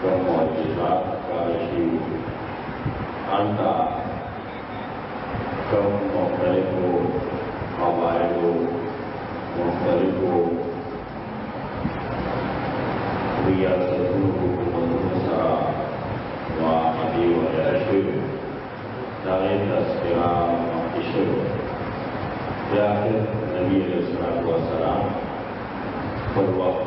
کوم معجزات کار شي انتا کوم مختلفو قواعدو مختلفو ریاستونو حکومتونو سره معاهدې وغیره شوي د هغې تذکره مخکې شوې بیا نبي علیه السلام خپل وخت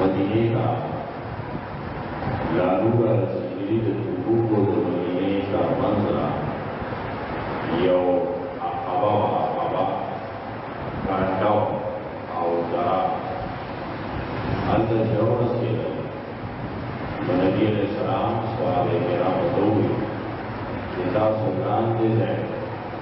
مدینه کا لارو را رسیدلی د تبوک او د مدینه تر منځ را یو عقبه و عقبه ګانډه او درا هلته چې ورسېدل نو نبي علیه السلام صحابه کرامو ته وویل چې تاسو لاندې ځای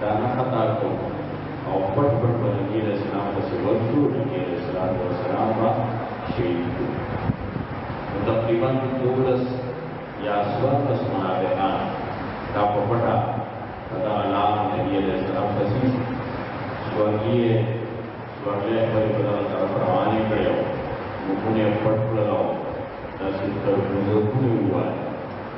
دانه خطا کو او پټ پټ په نبی علیہ السلام پسې ورځو نبی علیہ السلام او سلام با شهید کو تقریبا دولس یا سور پس منافقان دا په پټا دا لام نبی علیہ السلام پسې سورګیه سورګیه په بل طرف روانې کړو مونږه پټ کړو دا څه تر موږ کوو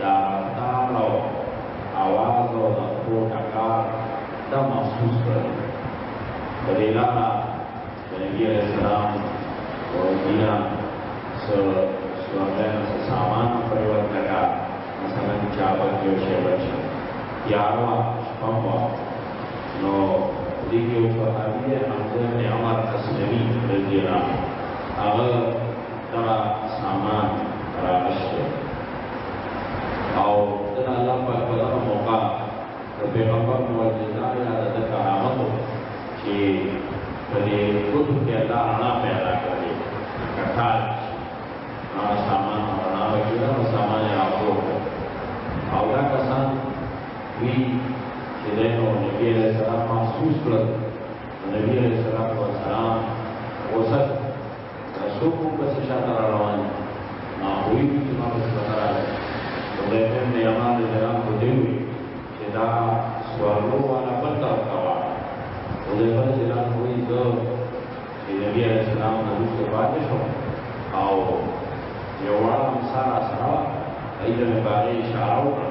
د تار او اواز او د خپو ټکار دا محسوس کړل په دې لاره د نبي علیه السلام وروتینا څه سوارلنه څه سامان پرې ورته کا مثلا چابک یو شی بچه تیار وه شپه وه نو دې کې یو صحابي دی حمزه بن عمر اسلمي رضي الله هغه دغه سامان راغشته او دغه الله پاک په دغه موقع د پیغمبر معجزه یا د کرامت چې په دې ګوتو کې الله رڼا پیدا کړې کټار هغه سامان رڼا وکړي او سامان یې راپور او دا کسان وی چې د نو نبی علیه السلام محسوس کړل نبی علیه السلام څوک هم پسې شاته را روان دي ما پوهېږي چې ما پسې پته راغلی لومړی هم د یمان د جلان خو دې وي چې دا سوارلو والا بل طرف ته وه لومړی بل جلان خو یې زه چې نبي علیه السلام نه وروسته پاتې شوم او یو وړه همسا راسره وه هغې ته مې په هغې اشاره وکړه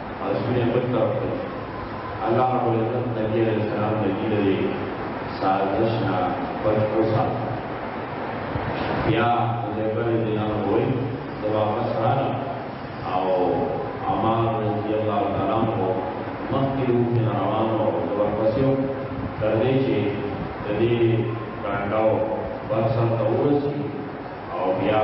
اسونه په طرف ته الله رب العزت نبی علیہ السلام نبی لري سازش نه بچ کو سات بیا زیبر دینان وای د واپس راغله او عمار رضی الله تعالی عنہ مخکې په روان او د ورپسې تر دې چې د دې کانډاو بر سر ته ورسي او بیا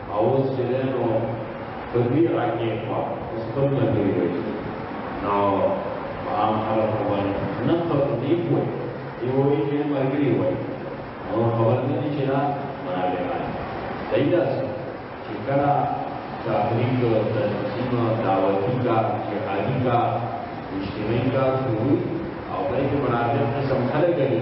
اوس چې دی نو په دې راکې خوا اوس خپل ملګري وایي نو عام خلک خو باندې نه پر دې کوي یو وایي چې ملګري وایي نو خبر نه دي چې دا منافقان دی دا چې کله تحریک تنظیم دعوتی کا جهادي کا اجتماعي کا شروع او دای کې منافق قسم خلک دي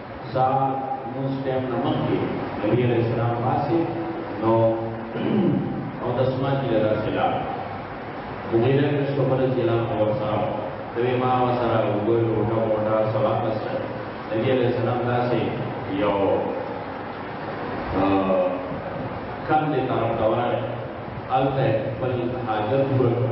سا موږ ټیم نه مخکې نبی علیه السلام پاسې نو او د اسمان کې له سلا مغیره بن شعبه رضی الله عنه ورسره دوی ما ورسره وګور ټوټه موټه سبا کسته نبی علیه السلام داسې یو کم دې طرف ته ورغی هلته خپل حاجت پوره کړ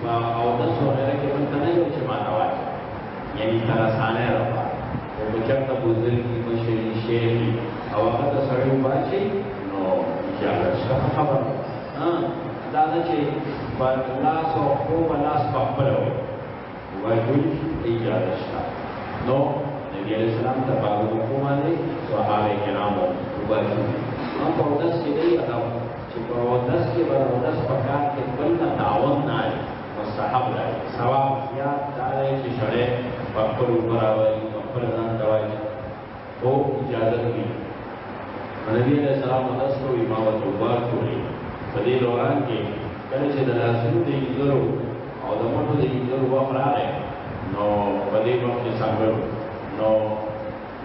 په او د سوغره کې مونږ نه یو چې ماته وایي یعنی تر اسانه راوړه او په چرته بوزل کې مشي شي او هغه د سړی باشي نو یا څه خبر ها دا نه چې په لاس او خو لاس په خپل وایي وایي اجازه شته نو نبی علیہ السلام ته باور وکړو باندې صحابه کرامو وباسي هم په داسې دی هغه چې په اودس کې به اودس په کار کې بل نه تعاون نه دی مستحب دی ثواب زیات دا دی چې سړی په خپل عمر راوړي په خپل ځان ته وایي خو اجازه کوي نبی علیه السلام اودس کو امام توبه کوي په دې دوران کې کله چې د لاسونو د ایندلو او د مټو د ایندلو وخت راغی نو په دې وخت کې څنګه نو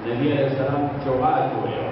نبی علیه السلام چوغات ویل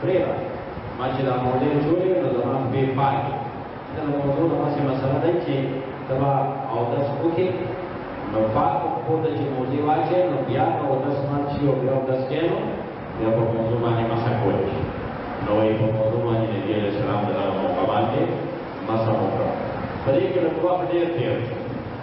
پرېږده ما چې دا موضوع جوړې نو زما بې پای دا موضوع داسې مسله ده چې ته به اودس وکړې نو پاک پښو ته چې موضوع واچوې نو بیا به اودس مات شي او بیا اودس کوې نو بیا په موضوع باندې مسه کولی شي نو وایي په موضوع باندې نبي علیه السلام د دغه موقع باندې مسه وکړه په دې کې د وخت ډېر تېر شو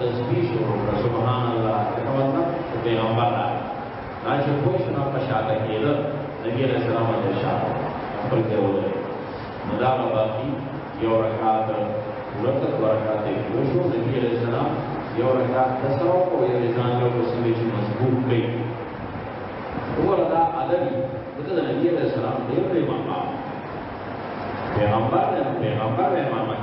تسبیح شروع کړه سبحان الله څه مطلب پیغمبر را دا چې پوه شو نه پښاته کېده نبی علیه السلام د شاته خپل ځای ودرېد نو دا به باقي یو رکعت پوره کړ دوه رکعت یې پوره شو نبی علیه السلام یو رکعت د سره وکړو یو یې ځان له وسیلې چې مضبوط کړي وګوره دا ادبي دغه د نبی علیه السلام ډېر لوی مقام پیغمبر پیغمبر امامت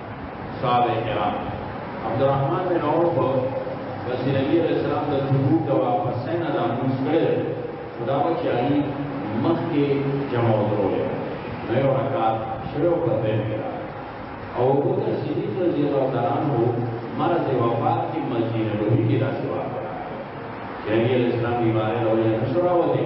صحابه کرام عبدالرحمن بن عوف بس نبی علیہ السلام د تبوک د واپسې نه دا موږ کړل خدا و چې علی مخ کې جمع ودرول نو یو رکعت شروع پته او ابو بکر صدیق رضی الله تعالی عنہ مرض وفات کې مسجد نبوي کې راځي چې نبی علیہ السلام بیمار راوړل نشو راوړل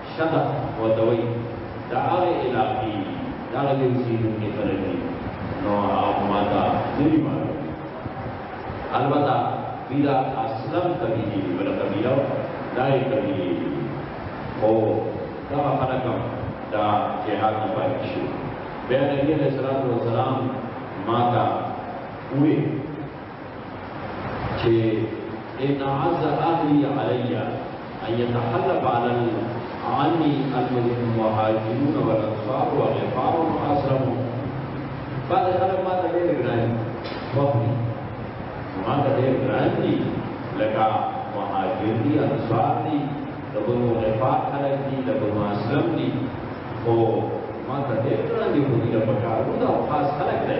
شدق ورته وایي د هغې علاقې د هغه ځای اوسېدونکي خلک دي نو هغه ما ته نه دي معلوم البته دوی دا اصلا قبیلې دي بله قبیله وه دا یې قبیلې دي خو دغه خلک هم دا جهاد نه پاتې شو بیا نبي علیه السلام ما ته وویل چې ان عز اهلی علی ان يتحلب على عني المهاجرون والانصار والغفار والاسلمون بعد خلک ما ته ډېر ګران وخت ما ته ډېر ګران دي لکه مهاجر دي انصار دي د بنو غفار خلک دي د بنو اسلم دي خو ما ته ډېر ګران دي خو دې له پکارو ده او خاص خلک دی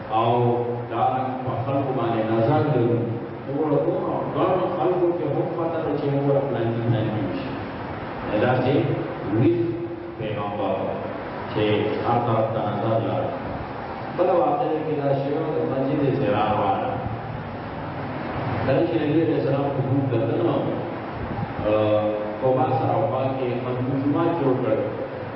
او دا په خلکو باندې نظر لرو وګوره دومره ګڼو خلکو کې هم پته ده چې وګوره پلانکي پلانکي وشي داسې ویښ پیغمبر چې هر طرف ته نظر لري بله واقعه کې دا شوې وه د مسجد ضرار والا کله چې نبي علیه السلام حکومت کتل نو په ما سره وفا کې خلکو جومات جوړ کړ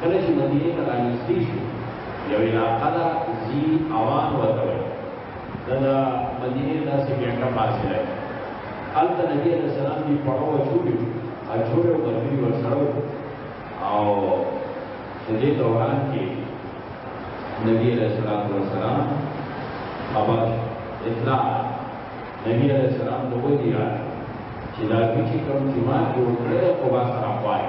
کله چې مدینې ته رانږدې شو یو علاقه ده ځي اوان ورته وایي دا د مدینې داسې ګڼه فاصله ده هلته نبی علیه السلام دی پړو اچولي اچولي او ملګري ورسره او په دې دوران کې نبی علیه السلام ورسره خبر اطلاع نبی علیه السلام ته وایي چې دا چې کوم جماعت جوړ کړی او با سره وایي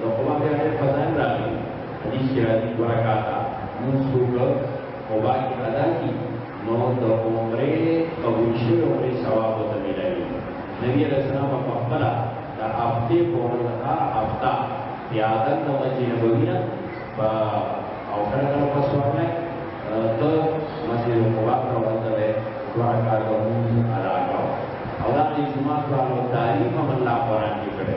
نو کومه بیا دې فضا نه راغلي حدیث کې راځي دوه رکعاته مونځ وکړه او باقي ادا کړي نو د عمرې قبول شوې عمرې ثواب ورته ملایي نبي علیه السلام په خپله د هفتې په ورځ هره هفته پیاده د مسجد نبوي نه په او کله کله په سوړنه د مسجد قبا ته ورته دی دوه رکعاته مونځ ادا کړه او دا د جمعه په تاریخ هم الله قرآن کې کړی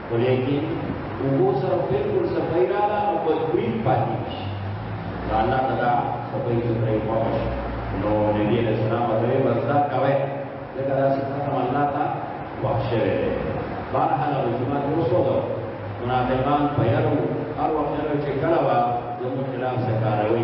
ولیکن اوبو سره بالکل صفائی رالا او بدبوی پاتې شي نو الله تعالی صفائی سترې پوښ نو نبی علیہ السلام ورته ورته کوي دا داسې څنګه الله تا وحشه بار حالا رجوع ته وسوله منافقان په یارو هر وخت چې کله وا زموږ خلاف سکاروي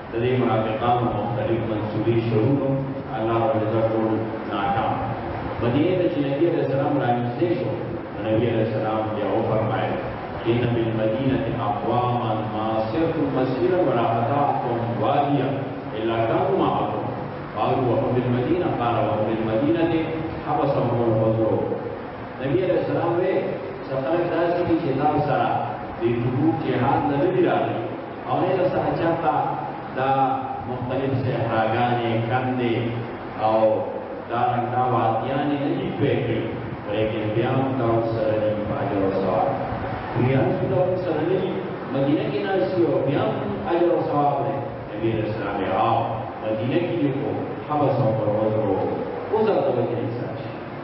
د دې منافقانو مختلف منصوبې شروع کړو الله رب العزت ټول ناکام مدینه ته چې نبی علیه السلام رانږدې شو نبی علیه السلام بیا وفرمایل ان بالمدینه اقواما ما سرتم مسیرا ولا قطعتم وادیا الا كانوا معكم قالوا وهو بالمدینه قال وهو بالمدینه حبسهم الغزو نبی علیه السلام وی سفر داسې چې دا سره د جهاد نه لري او نه له سره چاته دا مختلف صحراګانې کندې او دا رنګا وادیانې نه دي پوه کړي ولیکن بیا هم دا ورسره دي اجر او ثواب بیا هم دا ورسره دي مدینه کې ناسي او بیا هم اجر او ثواب دی نبی علیه السلام یې مدینه کې یې کو حبس او پروز ورو وزر د وجې انسان شي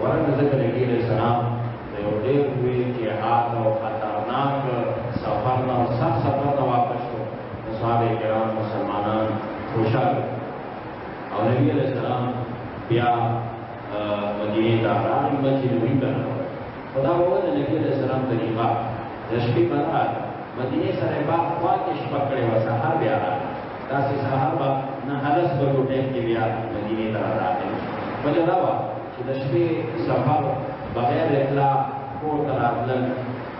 ورنه ځکه نبی علیه السلام د یو ډېر لوی جهاد او خطرناک سفر نه او سخت سفر نه واپس شو د صحابه کرام مسلمانان خوشحال او نبی علیه السلام بیا مدینې ته راغی مسجد نبوي ته خدا وو د نبی علیه السلام طریقه د شپې په مدینه سره با خوا کې شپه کړې وه سهار بیا راغی داسې سهار به نهلس بجو ټایم کې بیا مدینې ته راغلم وجه دا وه چې د شپې سفر بغیر اطلاع کور ته راتلل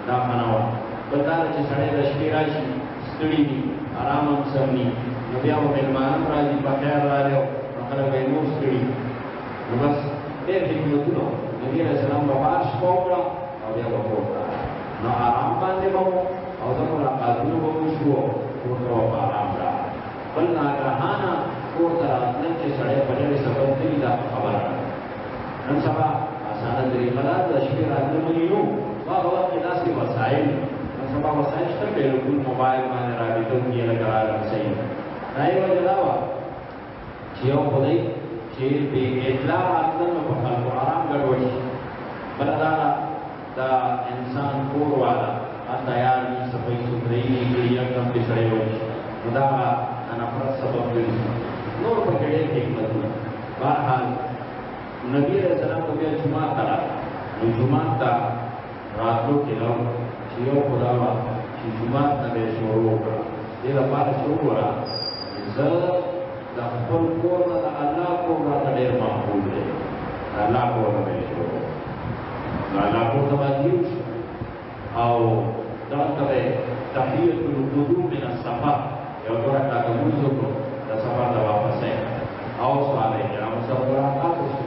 دا منع وه بل دا ده چې سړی د شپې راشي ستړي وي ارام هم سم وي نو بیا به مېلمانه هم راځي په خیر راغلی او خلک به یې نور ستړي نو بس ډېر حکمتونه نبي علیه السلام به بار شپه وکړه او بیا به کور ته نو آرام باندې به وو او د ملاقاتونو به وشو کور ته به آرام را بل ناګهانه کور ته راتلل چې سړی په ډېرې سبب نه وي دا خبره نن سبا اسانه طریقه ده د شپې راتلل مني نو په هغه وخت کې داسې وسایل نن سبا وسایل شته ټیلیفون موبایل باندې رابطه کېږي لکه راغلی صحیح دا یې وجه دا وه چې یو خو دی چې بې اطلاع راتلل نو په خلکو آرام ګډوډ شي بله دا ده د انسان کور والا تیار وي صفایي سوتري وي چې یکدم پرې سړی وشي نو دا هغه د نفرت سبب ګرځي نور په کې ډېر حکمتونه بهرحال نبی علیه السلام په بیا جومات ته راغی نو جومات ته راتلو کې نو چې یو خدا ما چې جمعات نه به شروع وکړه دې لپاره چې وګوره زه د خپل کور نه د الله کور راته ډېر محبوب دی د الله کور نه به شروع نو الله کور ته باندې یو شو او دا ته به تحیت القدوم من السفر یو دوه رکعاته لمونځ وکړو د سفر نه واپس او صالح کرامو سره ملاقات وشو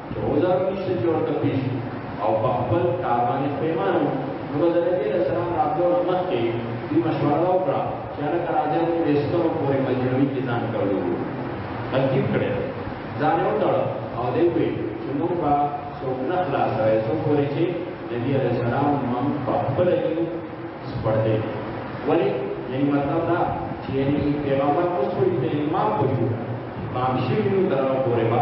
روزه میشته چې ورته پیش او په خپل کار باندې پیمانه نو به د نبي علیه السلام راتلو نه مخکې دوی مشوره وکړه چې هلکه راځئ چې د سترو پورې مجلوي کې ځان کړو ترتیب کړی ځان یې وتړه او دی وویل چې موږ به څوک نه خلاصوی څو پورې چې نبي علیه السلام موږ په خپله یو سپړدی ولې یعنی مطلب دا چې یعنی پیغمبر اوس پورې د امام پورې امام شوي نو تر هغه پورې به